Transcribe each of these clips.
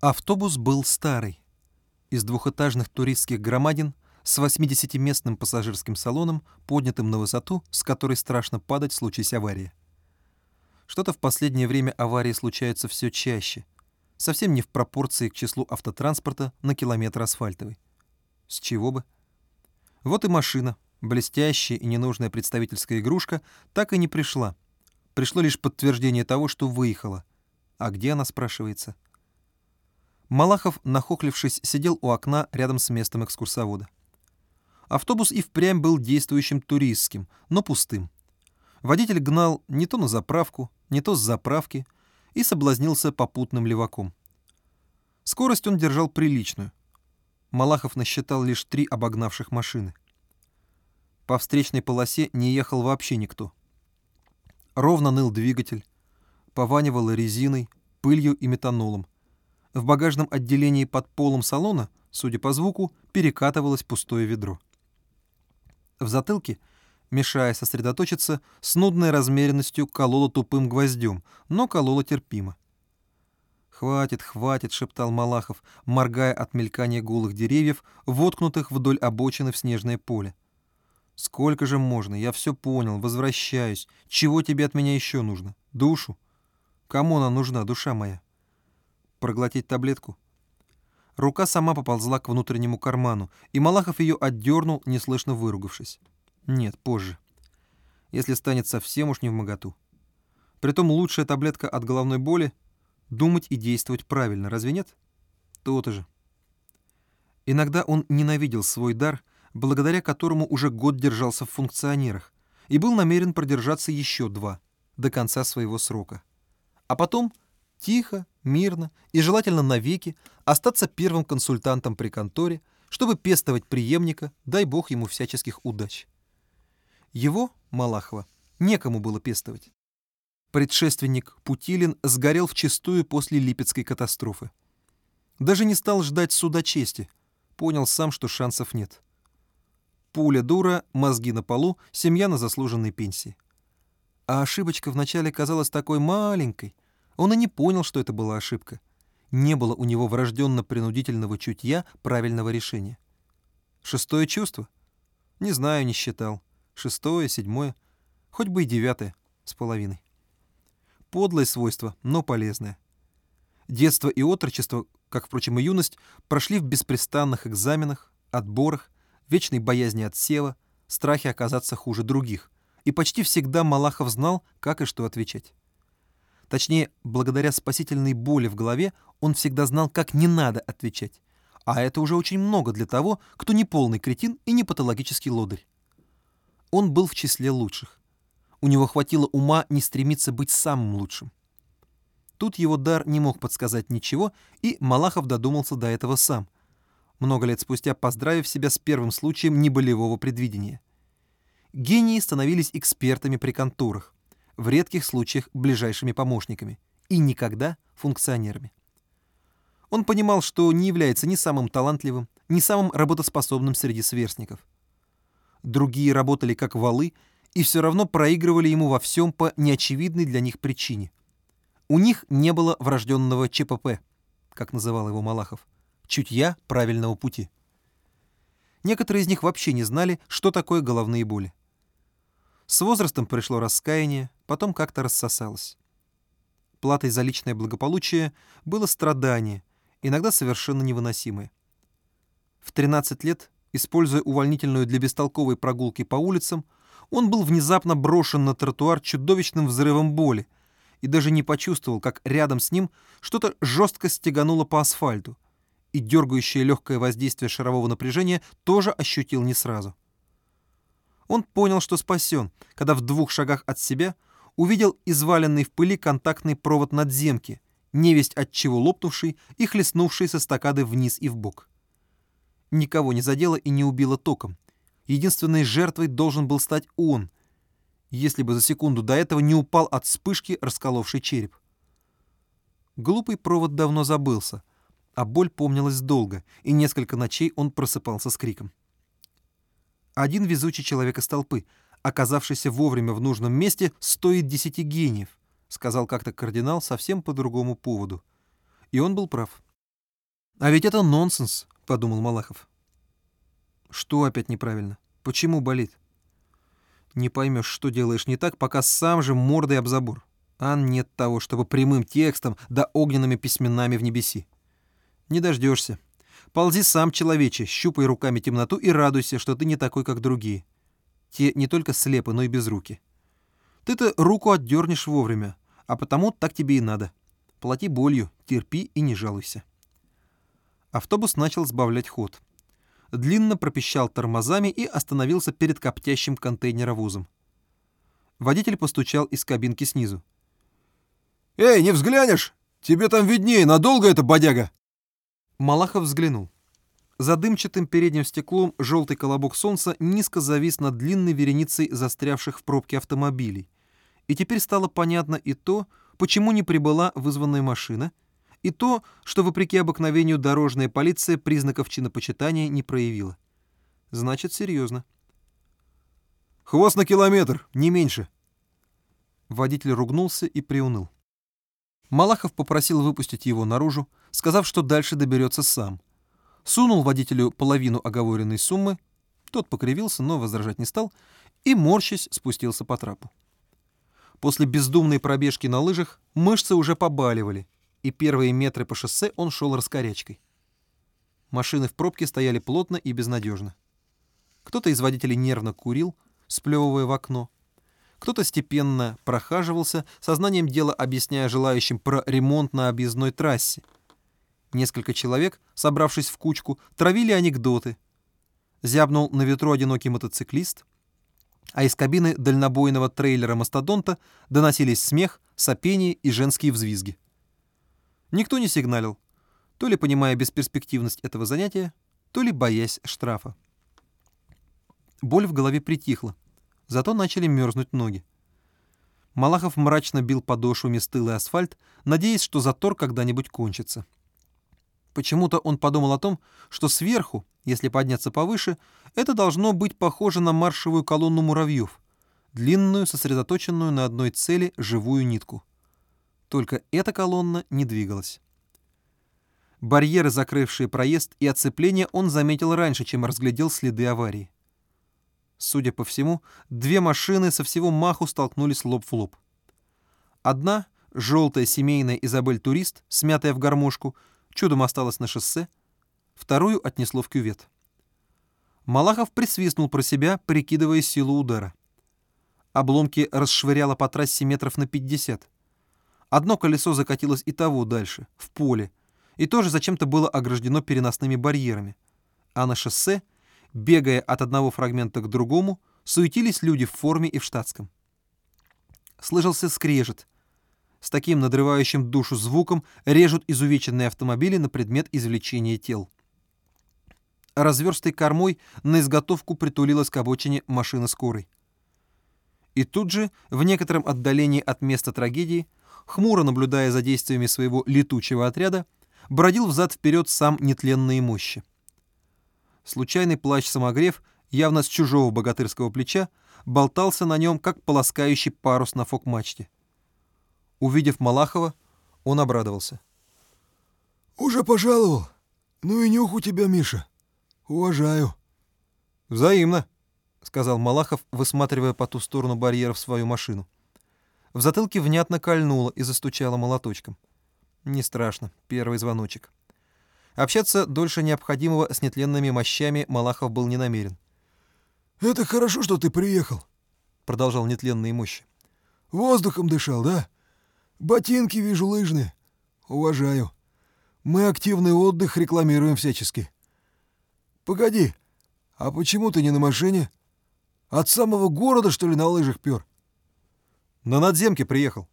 Автобус был старый. Из двухэтажных туристских громадин с 80-местным пассажирским салоном, поднятым на высоту, с которой страшно падать, случись аварии. Что-то в последнее время аварии случаются все чаще, совсем не в пропорции к числу автотранспорта на километр асфальтовой. С чего бы? Вот и машина, блестящая и ненужная представительская игрушка, так и не пришла. Пришло лишь подтверждение того, что выехала. А где она, спрашивается? — Малахов, нахохлившись, сидел у окна рядом с местом экскурсовода. Автобус и впрямь был действующим туристским, но пустым. Водитель гнал не то на заправку, не то с заправки и соблазнился попутным леваком. Скорость он держал приличную. Малахов насчитал лишь три обогнавших машины. По встречной полосе не ехал вообще никто. Ровно ныл двигатель, пованивало резиной, пылью и метанолом. В багажном отделении под полом салона, судя по звуку, перекатывалось пустое ведро. В затылке, мешая сосредоточиться, с нудной размеренностью колола тупым гвоздем, но колола терпимо. «Хватит, хватит», — шептал Малахов, моргая от мелькания голых деревьев, воткнутых вдоль обочины в снежное поле. «Сколько же можно? Я все понял, возвращаюсь. Чего тебе от меня еще нужно? Душу? Кому она нужна, душа моя?» Проглотить таблетку. Рука сама поползла к внутреннему карману, и Малахов ее отдернул, неслышно выругавшись. Нет, позже. Если станет совсем уж не в моготу. Притом лучшая таблетка от головной боли — думать и действовать правильно, разве нет? То-то же. Иногда он ненавидел свой дар, благодаря которому уже год держался в функционерах, и был намерен продержаться еще два, до конца своего срока. А потом тихо, мирно и желательно навеки остаться первым консультантом при конторе, чтобы пестовать преемника, дай бог ему всяческих удач. Его, Малахова, некому было пестовать. Предшественник Путилин сгорел вчистую после Липецкой катастрофы. Даже не стал ждать суда чести, понял сам, что шансов нет. Пуля дура, мозги на полу, семья на заслуженной пенсии. А ошибочка вначале казалась такой маленькой, он и не понял, что это была ошибка. Не было у него врожденно-принудительного чутья правильного решения. Шестое чувство? Не знаю, не считал. Шестое, седьмое, хоть бы и девятое с половиной. Подлое свойство, но полезное. Детство и отрочество, как, впрочем, и юность, прошли в беспрестанных экзаменах, отборах, вечной боязни отсева, страхе оказаться хуже других. И почти всегда Малахов знал, как и что отвечать. Точнее, благодаря спасительной боли в голове он всегда знал, как не надо отвечать. А это уже очень много для того, кто не полный кретин и не патологический лодырь. Он был в числе лучших. У него хватило ума не стремиться быть самым лучшим. Тут его дар не мог подсказать ничего, и Малахов додумался до этого сам, много лет спустя поздравив себя с первым случаем неболевого предвидения. Гении становились экспертами при конторах в редких случаях ближайшими помощниками и никогда функционерами. Он понимал, что не является ни самым талантливым, ни самым работоспособным среди сверстников. Другие работали как валы и все равно проигрывали ему во всем по неочевидной для них причине. У них не было врожденного ЧПП, как называл его Малахов, чутья правильного пути. Некоторые из них вообще не знали, что такое головные боли. С возрастом пришло раскаяние, потом как-то рассосалось. Платой за личное благополучие было страдание, иногда совершенно невыносимое. В 13 лет, используя увольнительную для бестолковой прогулки по улицам, он был внезапно брошен на тротуар чудовищным взрывом боли и даже не почувствовал, как рядом с ним что-то жестко стегануло по асфальту, и дергающее легкое воздействие шарового напряжения тоже ощутил не сразу. Он понял, что спасен, когда в двух шагах от себя увидел изваленный в пыли контактный провод надземки, невесть от чего лопнувший и хлестнувший со стакады вниз и в бок. Никого не задело и не убило током. Единственной жертвой должен был стать он, если бы за секунду до этого не упал от вспышки, расколовший череп. Глупый провод давно забылся, а боль помнилась долго, и несколько ночей он просыпался с криком. Один везучий человек из толпы, оказавшийся вовремя в нужном месте, стоит десяти гениев, сказал как-то кардинал совсем по другому поводу. И он был прав. А ведь это нонсенс, подумал Малахов. Что опять неправильно? Почему болит? Не поймешь, что делаешь не так, пока сам же мордой об забор. А нет того, чтобы прямым текстом да огненными письменами в небеси. Не дождешься. Ползи сам, человече, щупай руками темноту и радуйся, что ты не такой, как другие. Те не только слепы, но и без руки. Ты-то руку отдернешь вовремя, а потому так тебе и надо. Плати болью, терпи и не жалуйся. Автобус начал сбавлять ход. Длинно пропищал тормозами и остановился перед коптящим контейнеровозом. Водитель постучал из кабинки снизу. «Эй, не взглянешь? Тебе там виднее, надолго это бодяга?» Малахов взглянул. За дымчатым передним стеклом желтый колобок солнца низко завис над длинной вереницей застрявших в пробке автомобилей. И теперь стало понятно и то, почему не прибыла вызванная машина, и то, что, вопреки обыкновению, дорожная полиция признаков чинопочитания не проявила. Значит, серьезно. «Хвост на километр, не меньше!» Водитель ругнулся и приуныл. Малахов попросил выпустить его наружу, сказав, что дальше доберется сам. Сунул водителю половину оговоренной суммы, тот покривился, но возражать не стал, и, морщась, спустился по трапу. После бездумной пробежки на лыжах мышцы уже побаливали, и первые метры по шоссе он шел раскорячкой. Машины в пробке стояли плотно и безнадежно. Кто-то из водителей нервно курил, сплевывая в окно, кто-то степенно прохаживался, сознанием дела объясняя желающим про ремонт на объездной трассе. Несколько человек, собравшись в кучку, травили анекдоты. Зябнул на ветру одинокий мотоциклист, а из кабины дальнобойного трейлера «Мастодонта» доносились смех, сопение и женские взвизги. Никто не сигналил, то ли понимая бесперспективность этого занятия, то ли боясь штрафа. Боль в голове притихла зато начали мерзнуть ноги. Малахов мрачно бил подошвами стылый асфальт, надеясь, что затор когда-нибудь кончится. Почему-то он подумал о том, что сверху, если подняться повыше, это должно быть похоже на маршевую колонну муравьев, длинную, сосредоточенную на одной цели живую нитку. Только эта колонна не двигалась. Барьеры, закрывшие проезд и оцепление, он заметил раньше, чем разглядел следы аварии. Судя по всему, две машины со всего маху столкнулись лоб в лоб. Одна, желтая семейная Изабель-турист, смятая в гармошку, чудом осталась на шоссе, вторую отнесло в кювет. Малахов присвистнул про себя, прикидывая силу удара. Обломки расшвыряло по трассе метров на 50. Одно колесо закатилось и того дальше, в поле, и тоже зачем-то было ограждено переносными барьерами. А на шоссе — Бегая от одного фрагмента к другому, суетились люди в форме и в штатском. Слышался скрежет. С таким надрывающим душу звуком режут изувеченные автомобили на предмет извлечения тел. Разверстой кормой на изготовку притулилась к обочине машина скорой. И тут же, в некотором отдалении от места трагедии, хмуро наблюдая за действиями своего летучего отряда, бродил взад-вперед сам нетленные мощи. Случайный плащ-самогрев, явно с чужого богатырского плеча, болтался на нем, как полоскающий парус на фок-мачте. Увидев Малахова, он обрадовался. «Уже пожаловал? Ну и нюх у тебя, Миша. Уважаю». «Взаимно», — сказал Малахов, высматривая по ту сторону барьеров свою машину. В затылке внятно кольнуло и застучало молоточком. Не страшно, первый звоночек. Общаться дольше необходимого с нетленными мощами Малахов был не намерен. «Это хорошо, что ты приехал», — продолжал нетленные мощи. «Воздухом дышал, да? Ботинки вижу лыжные. Уважаю. Мы активный отдых рекламируем всячески. Погоди, а почему ты не на машине? От самого города, что ли, на лыжах пёр?» «На надземке приехал».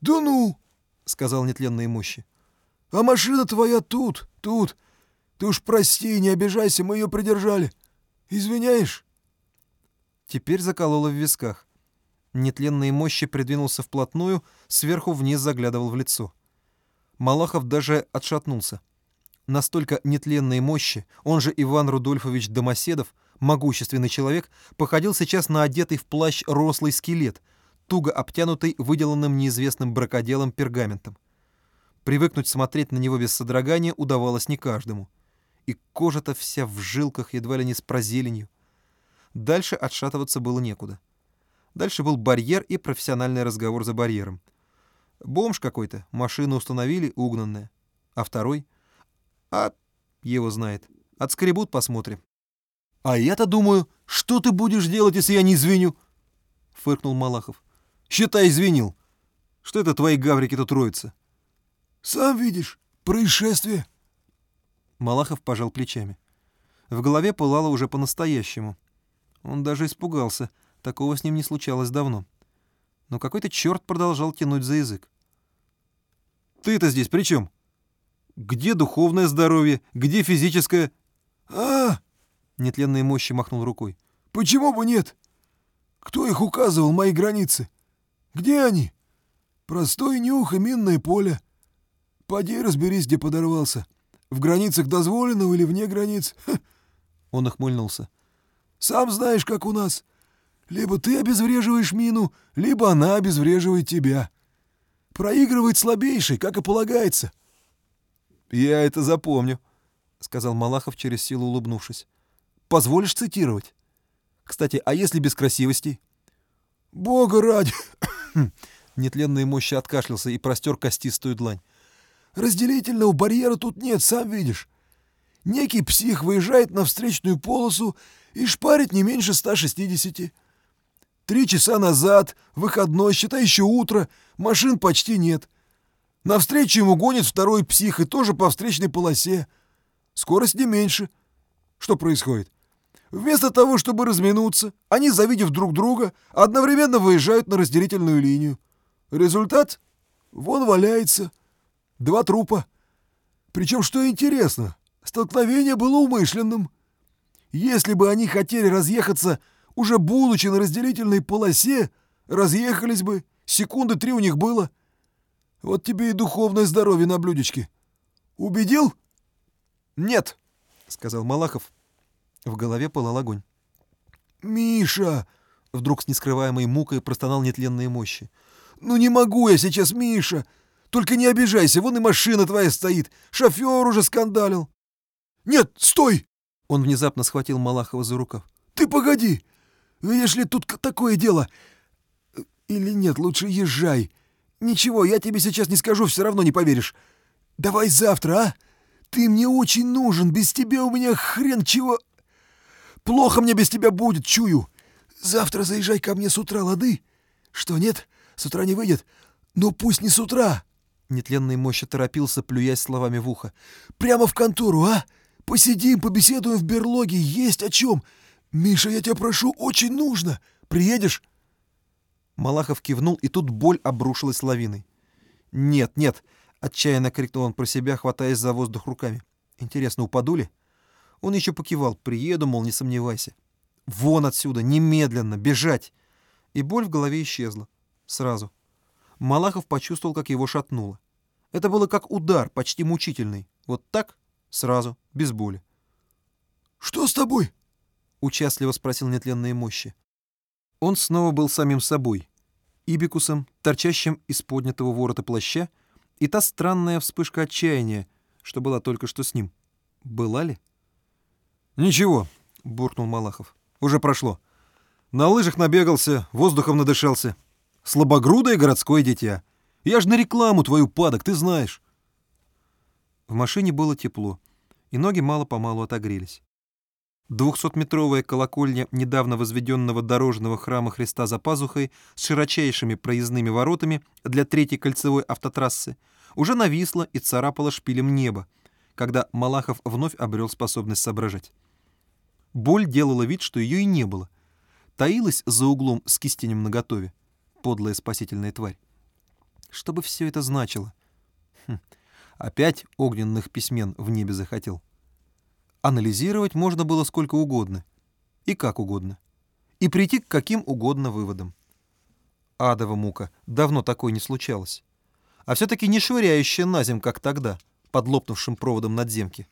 «Да ну!» — сказал нетленные мощи. А машина твоя тут, тут. Ты уж прости, не обижайся, мы ее придержали. Извиняешь?» Теперь закололо в висках. Нетленные мощи придвинулся вплотную, сверху вниз заглядывал в лицо. Малахов даже отшатнулся. Настолько нетленные мощи, он же Иван Рудольфович Домоседов, могущественный человек, походил сейчас на одетый в плащ рослый скелет, туго обтянутый выделанным неизвестным бракоделом пергаментом. Привыкнуть смотреть на него без содрогания удавалось не каждому. И кожа-то вся в жилках, едва ли не с прозеленью. Дальше отшатываться было некуда. Дальше был барьер и профессиональный разговор за барьером. Бомж какой-то, машину установили, угнанная. А второй? А его знает. Отскребут, посмотрим. «А я-то думаю, что ты будешь делать, если я не извиню?» — фыркнул Малахов. «Считай, извинил. Что это твои гаврики тут роются?» «Сам видишь, происшествие». Малахов пожал плечами. В голове пылало уже по-настоящему. Он даже испугался. Такого с ним не случалось давно. Но какой-то черт продолжал тянуть за язык. «Ты-то здесь при чем? Где духовное здоровье? Где физическое?» «А, Нетленные мощи махнул рукой. почему бы нет? Кто их указывал, мои границы? Где они? Простой нюх и минное поле. Поди разберись, где подорвался. В границах дозволенного или вне границ? Ха, Он охмыльнулся. Сам знаешь, как у нас. Либо ты обезвреживаешь мину, либо она обезвреживает тебя. Проигрывает слабейший, как и полагается. «Я это запомню», — сказал Малахов через силу улыбнувшись. «Позволишь цитировать? Кстати, а если без красивостей?» Бога ради! Нетленные мощи откашлялся и простер костистую длань. Разделительного барьера тут нет, сам видишь. Некий псих выезжает на встречную полосу и шпарит не меньше 160. Три часа назад, выходной, считай еще утро, машин почти нет. Навстречу ему гонит второй псих и тоже по встречной полосе. Скорость не меньше. Что происходит? Вместо того, чтобы разминуться, они, завидев друг друга, одновременно выезжают на разделительную линию. Результат? Вон валяется. Два трупа. Причем, что интересно, столкновение было умышленным. Если бы они хотели разъехаться, уже будучи на разделительной полосе, разъехались бы, секунды три у них было. Вот тебе и духовное здоровье на блюдечке. Убедил? «Нет», — сказал Малахов. В голове пылал огонь. «Миша!» — вдруг с нескрываемой мукой простонал нетленные мощи. «Ну не могу я сейчас, Миша! Только не обижайся, вон и машина твоя стоит. Шофер уже скандалил. Нет, стой! Он внезапно схватил Малахова за рукав. Ты погоди! Видишь ли, тут такое дело. Или нет, лучше езжай. Ничего, я тебе сейчас не скажу, все равно не поверишь. Давай завтра, а? Ты мне очень нужен, без тебя у меня хрен чего... Плохо мне без тебя будет, чую. Завтра заезжай ко мне с утра, лады? Что, нет? С утра не выйдет? Ну пусть не с утра. Нетленный мощи торопился, плюясь словами в ухо. Прямо в контору, а? Посидим, побеседуем в берлоге, есть о чем. Миша, я тебя прошу, очень нужно. Приедешь? Малахов кивнул, и тут боль обрушилась лавиной. «Нет, нет!» — отчаянно крикнул он про себя, хватаясь за воздух руками. «Интересно, упаду ли?» Он еще покивал. «Приеду, мол, не сомневайся. Вон отсюда, немедленно, бежать!» И боль в голове исчезла. Сразу. Малахов почувствовал, как его шатнуло. Это было как удар, почти мучительный. Вот так, сразу, без боли. Что с тобой? — участливо спросил нетленные мощи. Он снова был самим собой, ибикусом, торчащим из поднятого ворота плаща, и та странная вспышка отчаяния, что была только что с ним. Была ли? «Ничего», — буркнул Малахов. «Уже прошло. На лыжах набегался, воздухом надышался. Слабогрудое городское дитя. Я ж на рекламу твою падок, ты знаешь». В машине было тепло, и ноги мало-помалу отогрелись. Двухсотметровая колокольня недавно возведенного дорожного храма Христа за пазухой с широчайшими проездными воротами для третьей кольцевой автотрассы уже нависла и царапала шпилем небо, когда Малахов вновь обрел способность соображать. Боль делала вид, что ее и не было. Таилась за углом с кистенем наготове. Подлая спасительная тварь. Что бы все это значило? Хм, опять огненных письмен в небе захотел. Анализировать можно было сколько угодно. И как угодно. И прийти к каким угодно выводам. Адова мука. Давно такой не случалось. А все-таки не швыряющая на земь, как тогда, под лопнувшим проводом надземки.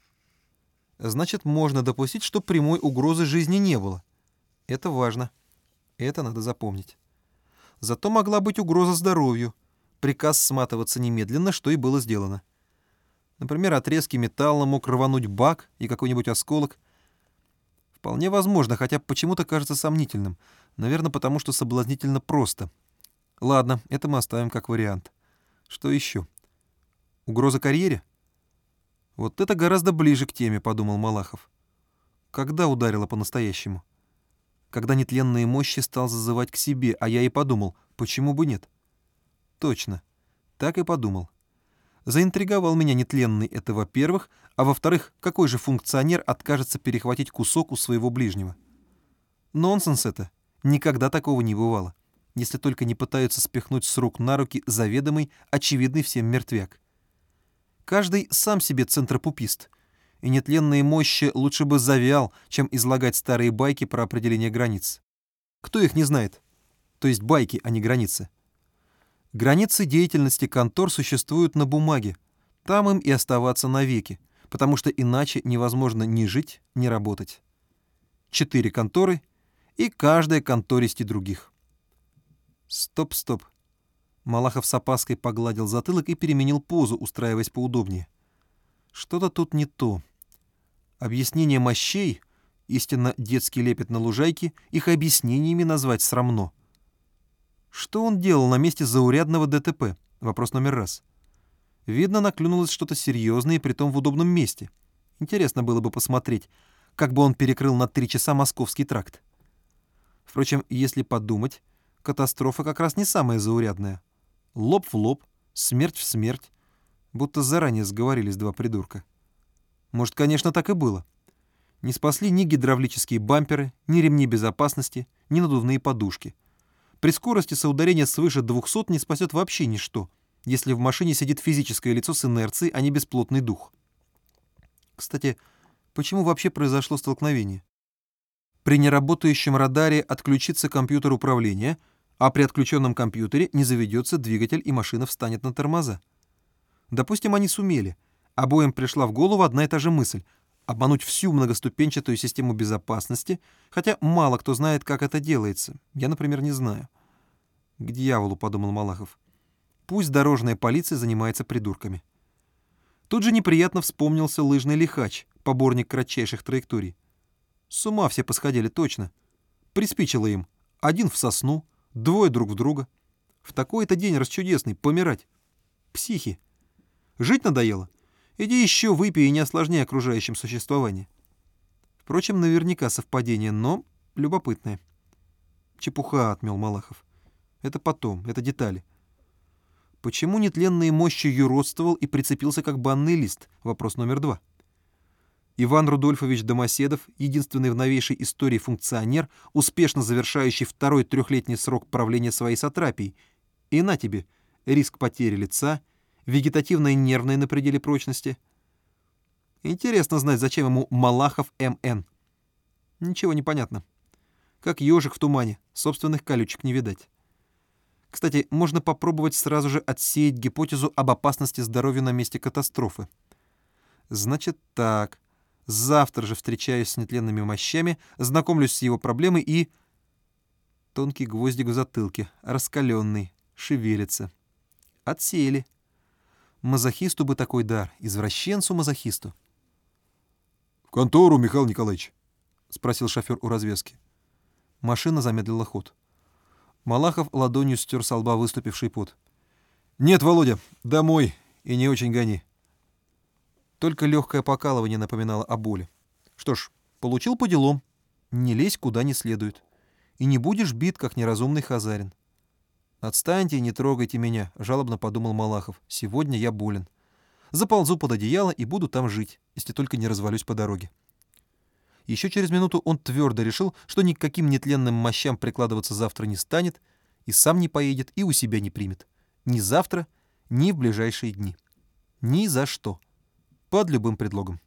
Значит, можно допустить, что прямой угрозы жизни не было. Это важно. Это надо запомнить. Зато могла быть угроза здоровью. приказ сматываться немедленно, что и было сделано. Например, отрезки металла мог рвануть бак и какой-нибудь осколок. Вполне возможно, хотя почему-то кажется сомнительным. Наверное, потому что соблазнительно просто. Ладно, это мы оставим как вариант. Что еще? Угроза карьере? Вот это гораздо ближе к теме, подумал Малахов. Когда ударило по-настоящему? Когда нетленные мощи стал зазывать к себе, а я и подумал, почему бы нет? Точно, так и подумал. Заинтриговал меня нетленный это, во-первых, а во-вторых, какой же функционер откажется перехватить кусок у своего ближнего? Нонсенс это. Никогда такого не бывало, если только не пытаются спихнуть с рук на руки заведомый, очевидный всем мертвяк. Каждый сам себе центропупист, и нетленные мощи лучше бы завял, чем излагать старые байки про определение границ. Кто их не знает? То есть байки, а не границы. Границы деятельности контор существуют на бумаге. Там им и оставаться навеки, потому что иначе невозможно ни жить, ни работать. Четыре конторы, и каждая контористи других. Стоп, стоп. Малахов с опаской погладил затылок и переменил позу, устраиваясь поудобнее. Что-то тут не то. Объяснение мощей, истинно детский лепет на лужайке, их объяснениями назвать срамно. Что он делал на месте заурядного ДТП? Вопрос номер раз. Видно, наклюнулось что-то серьезное и притом в удобном месте. Интересно было бы посмотреть, как бы он перекрыл на три часа московский тракт. Впрочем, если подумать, катастрофа как раз не самая заурядная. Лоб в лоб, смерть в смерть, будто заранее сговорились два придурка. Может, конечно, так и было. Не спасли ни гидравлические бамперы, ни ремни безопасности, ни надувные подушки — при скорости соударения свыше 200 не спасет вообще ничто, если в машине сидит физическое лицо с инерцией, а не бесплотный дух. Кстати, почему вообще произошло столкновение? При неработающем радаре отключится компьютер управления, а при отключенном компьютере не заведется двигатель и машина встанет на тормоза. Допустим, они сумели. Обоим пришла в голову одна и та же мысль — обмануть всю многоступенчатую систему безопасности, хотя мало кто знает, как это делается. Я, например, не знаю. «К дьяволу», — подумал Малахов. «Пусть дорожная полиция занимается придурками». Тут же неприятно вспомнился лыжный лихач, поборник кратчайших траекторий. С ума все посходили точно. Приспичило им. Один в сосну, двое друг в друга. В такой-то день расчудесный, помирать. Психи. Жить надоело? Иди еще выпей и не осложняй окружающим существование. Впрочем, наверняка совпадение, но любопытное. Чепуха, отмел Малахов. Это потом, это детали. Почему нетленные мощи юродствовал и прицепился как банный лист? Вопрос номер два. Иван Рудольфович Домоседов, единственный в новейшей истории функционер, успешно завершающий второй трехлетний срок правления своей сатрапией. И на тебе, риск потери лица — вегетативное нервное на пределе прочности. Интересно знать, зачем ему Малахов МН. Ничего не понятно. Как ежик в тумане, собственных колючек не видать. Кстати, можно попробовать сразу же отсеять гипотезу об опасности здоровья на месте катастрофы. Значит так. Завтра же встречаюсь с нетленными мощами, знакомлюсь с его проблемой и... Тонкий гвоздик в затылке, раскаленный, шевелится. Отсеяли. Мазохисту бы такой дар, извращенцу-мазохисту. — В контору, Михаил Николаевич, — спросил шофер у развески. Машина замедлила ход. Малахов ладонью стер с лба выступивший пот. — Нет, Володя, домой, и не очень гони. Только легкое покалывание напоминало о боли. Что ж, получил по делам. Не лезь куда не следует. И не будешь бит, как неразумный хазарин. «Отстаньте и не трогайте меня», — жалобно подумал Малахов. «Сегодня я болен. Заползу под одеяло и буду там жить, если только не развалюсь по дороге». Еще через минуту он твердо решил, что никаким нетленным мощам прикладываться завтра не станет, и сам не поедет, и у себя не примет. Ни завтра, ни в ближайшие дни. Ни за что. Под любым предлогом.